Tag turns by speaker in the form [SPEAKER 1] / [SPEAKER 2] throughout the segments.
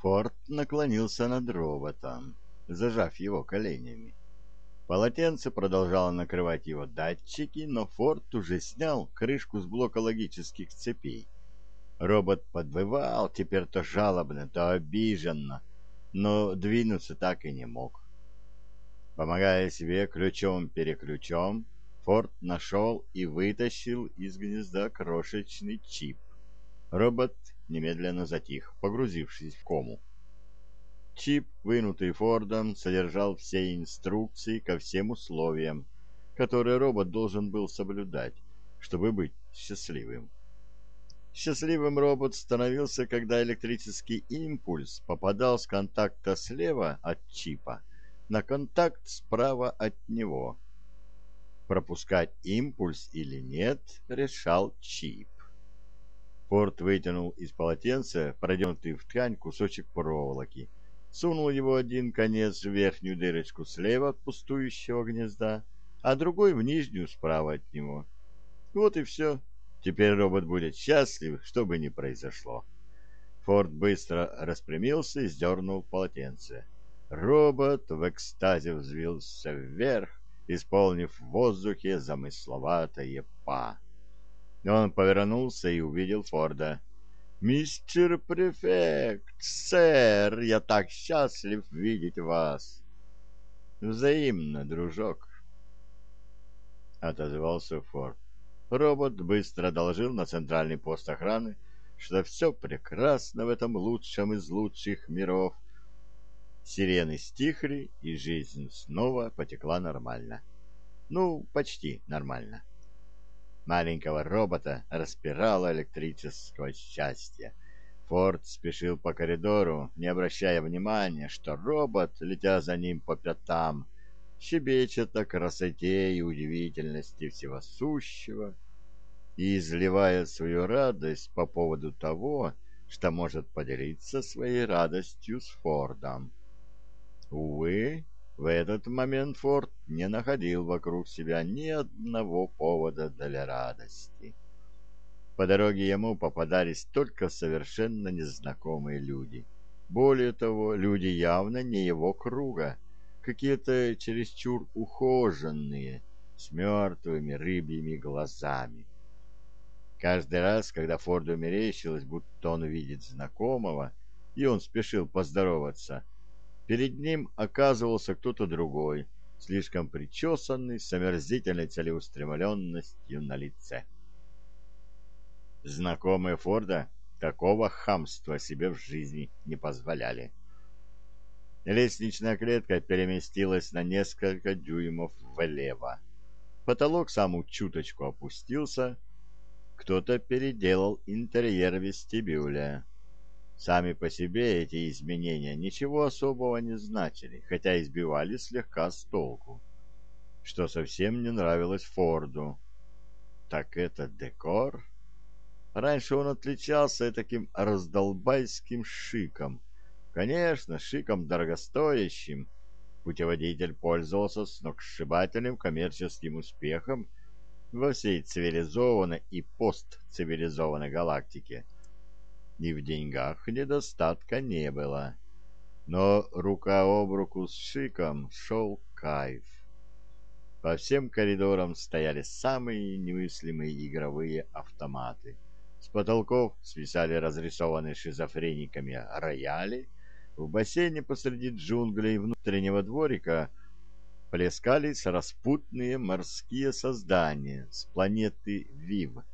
[SPEAKER 1] Форд наклонился над роботом, зажав его коленями. Полотенце продолжало накрывать его датчики, но Форд уже снял крышку с блока логических цепей. Робот подвывал теперь то жалобно, то обиженно, но двинуться так и не мог. Помогая себе ключом-переключом, Форд нашел и вытащил из гнезда крошечный чип. Робот немедленно затих, погрузившись в кому. Чип, вынутый Фордом, содержал все инструкции ко всем условиям, которые робот должен был соблюдать, чтобы быть счастливым. Счастливым робот становился, когда электрический импульс попадал с контакта слева от чипа на контакт справа от него. Пропускать импульс или нет, решал чип. Форд вытянул из полотенца проденутый в ткань кусочек проволоки – сунул его один конец в верхнюю дырочку слева от пустующего гнезда, а другой в нижнюю справа от него. Вот и все. Теперь робот будет счастлив, что бы ни произошло. Форд быстро распрямился и сдернул полотенце. Робот в экстазе взвился вверх, исполнив в воздухе замысловатое «па». Он повернулся и увидел Форда. «Мистер префект, сэр, я так счастлив видеть вас!» «Взаимно, дружок!» — отозвался Форд. Робот быстро доложил на центральный пост охраны, что все прекрасно в этом лучшем из лучших миров. Сирены стихли, и жизнь снова потекла нормально. Ну, почти нормально. Маленького робота распирало электрического счастья. Форд спешил по коридору, не обращая внимания, что робот, летя за ним по пятам, щебечет о красоте и удивительности всего сущего и изливая свою радость по поводу того, что может поделиться своей радостью с Фордом. Увы, в этот момент Форд не находил вокруг себя ни одного повода для радости. По дороге ему попадались только совершенно незнакомые люди. Более того, люди явно не его круга, какие-то чересчур ухоженные, с мертвыми рыбьими глазами. Каждый раз, когда Форду мерещилось, будто он видит знакомого, и он спешил поздороваться, Перед ним оказывался кто-то другой, слишком причесанный, с омерзительной целеустремленностью на лице. Знакомые Форда такого хамства себе в жизни не позволяли. Лестничная клетка переместилась на несколько дюймов влево. Потолок саму чуточку опустился. Кто-то переделал интерьер вестибюля. Сами по себе эти изменения ничего особого не значили, хотя избивали слегка с толку, что совсем не нравилось Форду. Так это декор? Раньше он отличался таким раздолбайским шиком. Конечно, шиком дорогостоящим. Путеводитель пользовался сногсшибательным коммерческим успехом во всей цивилизованной и постцивилизованной галактике – и в деньгах недостатка не было. Но рука об руку с Шиком шел кайф. По всем коридорам стояли самые немыслимые игровые автоматы. С потолков свисали разрисованные шизофрениками рояли. В бассейне посреди джунглей внутреннего дворика плескались распутные морские создания с планеты Вив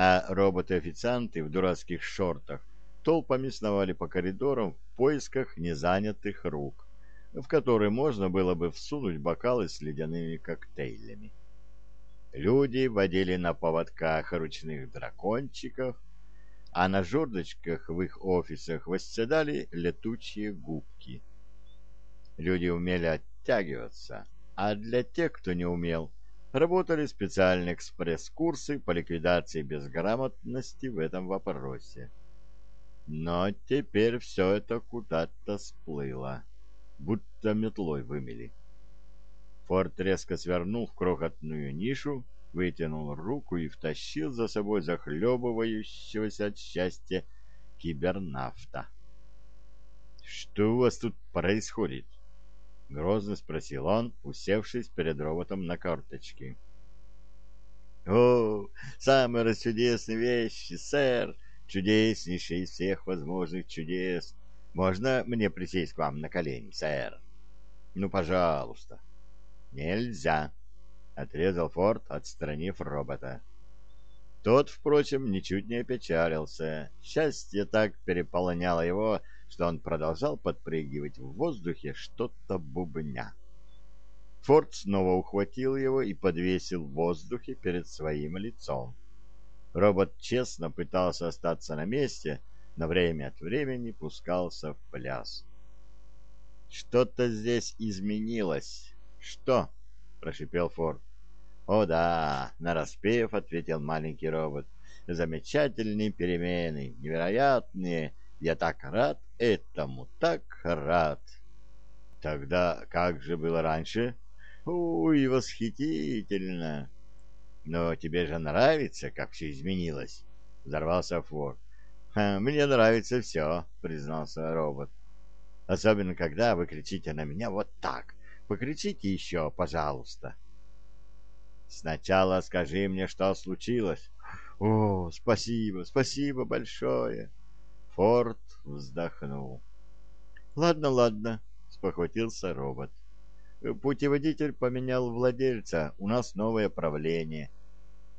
[SPEAKER 1] а роботы-официанты в дурацких шортах толпами сновали по коридорам в поисках незанятых рук, в которые можно было бы всунуть бокалы с ледяными коктейлями. Люди водили на поводках ручных дракончиков, а на жердочках в их офисах восседали летучие губки. Люди умели оттягиваться, а для тех, кто не умел, работали специальные экспресс-курсы по ликвидации безграмотности в этом вопросе. Но теперь все это куда-то сплыло, будто метлой вымели. Форд резко свернул в крохотную нишу, вытянул руку и втащил за собой захлебывающегося от счастья кибернафта. «Что у вас тут происходит?» — грозно спросил он, усевшись перед роботом на карточке. «О, самые расчудесные вещи, сэр! Чудеснейший из всех возможных чудес! Можно мне присесть к вам на колени, сэр? Ну, пожалуйста!» «Нельзя!» — отрезал Форд, отстранив робота. Тот, впрочем, ничуть не опечалился. Счастье так переполняло его, что он продолжал подпрыгивать в воздухе что-то бубня. Форд снова ухватил его и подвесил в воздухе перед своим лицом. Робот честно пытался остаться на месте, но время от времени пускался в пляс. «Что-то здесь изменилось. Что?» — прошипел Форд. «О да!» — нараспев ответил маленький робот. «Замечательные перемены, невероятные. Я так рад этому, так рад!» «Тогда как же было раньше?» «Ой, восхитительно!» «Но тебе же нравится, как все изменилось?» — взорвался Форд. «Мне нравится все», — признался робот. «Особенно, когда вы кричите на меня вот так. Покричите еще, пожалуйста». Сначала скажи мне, что случилось. О, спасибо, спасибо большое. Форд вздохнул. Ладно, ладно, спохватился робот. Путеводитель поменял владельца, у нас новое правление.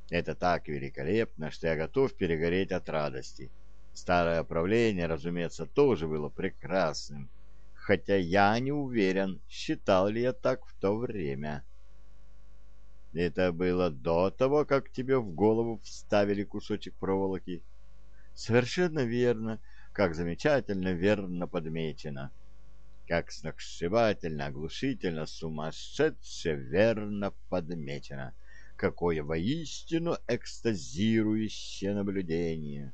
[SPEAKER 1] Это так великолепно, что я готов перегореть от радости. Старое правление, разумеется, тоже было прекрасным, хотя я не уверен, считал ли я так в то время. Это было до того, как тебе в голову вставили кусочек проволоки. Совершенно верно, как замечательно верно подмечено. Как сногсшибательно, оглушительно, сумасшедше верно подмечено. Какое воистину экстазирующее наблюдение.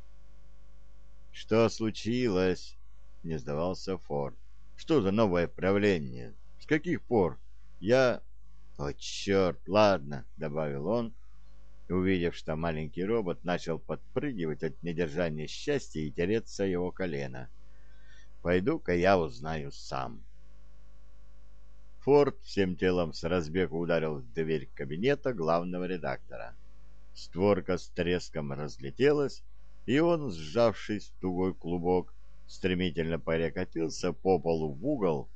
[SPEAKER 1] Что случилось? Не сдавался Форд. Что за новое правление? С каких пор? Я... «О, черт, ладно», — добавил он, увидев, что маленький робот начал подпрыгивать от недержания счастья и тереться его колено. «Пойду-ка я узнаю сам». Форд всем телом с разбегу ударил в дверь кабинета главного редактора. Створка с треском разлетелась, и он, сжавшись в тугой клубок, стремительно перекатился по полу в угол,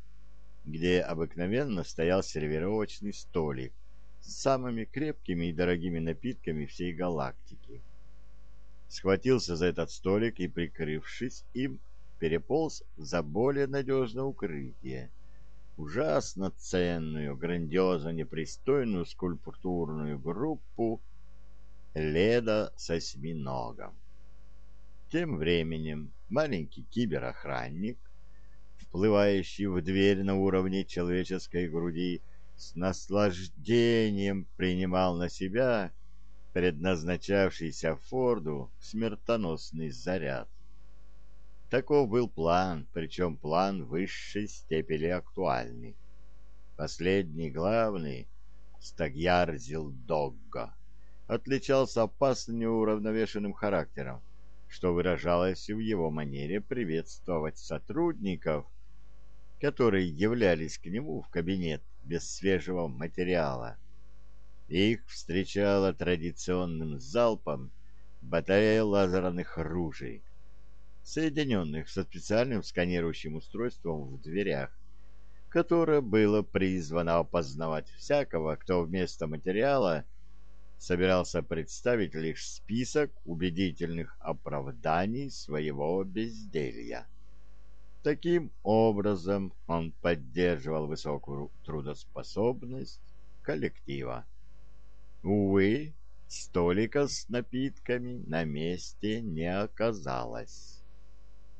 [SPEAKER 1] где обыкновенно стоял сервировочный столик с самыми крепкими и дорогими напитками всей галактики. Схватился за этот столик и, прикрывшись им, переполз за более надежное укрытие. Ужасно ценную, грандиозно непристойную скульптурную группу Леда с осьминогом. Тем временем маленький киберохранник вплывающий в дверь на уровне человеческой груди, с наслаждением принимал на себя предназначавшийся Форду смертоносный заряд. Таков был план, причем план высшей степени актуальный. Последний главный, Стагьяр Зилдогга, отличался опасно неуравновешенным характером, что выражалось в его манере приветствовать сотрудников – которые являлись к нему в кабинет без свежего материала. Их встречала традиционным залпом батарея лазерных ружей, соединенных со специальным сканирующим устройством в дверях, которое было призвано опознавать всякого, кто вместо материала собирался представить лишь список убедительных оправданий своего безделья. Таким образом он поддерживал высокую трудоспособность коллектива. Увы, столика с напитками на месте не оказалось.